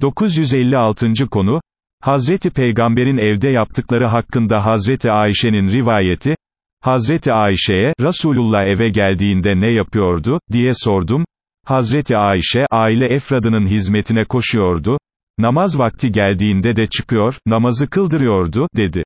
956. konu, Hazreti Peygamber'in evde yaptıkları hakkında Hazreti Ayşe'nin rivayeti, Hazreti Ayşe'ye, Resulullah eve geldiğinde ne yapıyordu, diye sordum, Hazreti Ayşe, aile efradının hizmetine koşuyordu, namaz vakti geldiğinde de çıkıyor, namazı kıldırıyordu, dedi.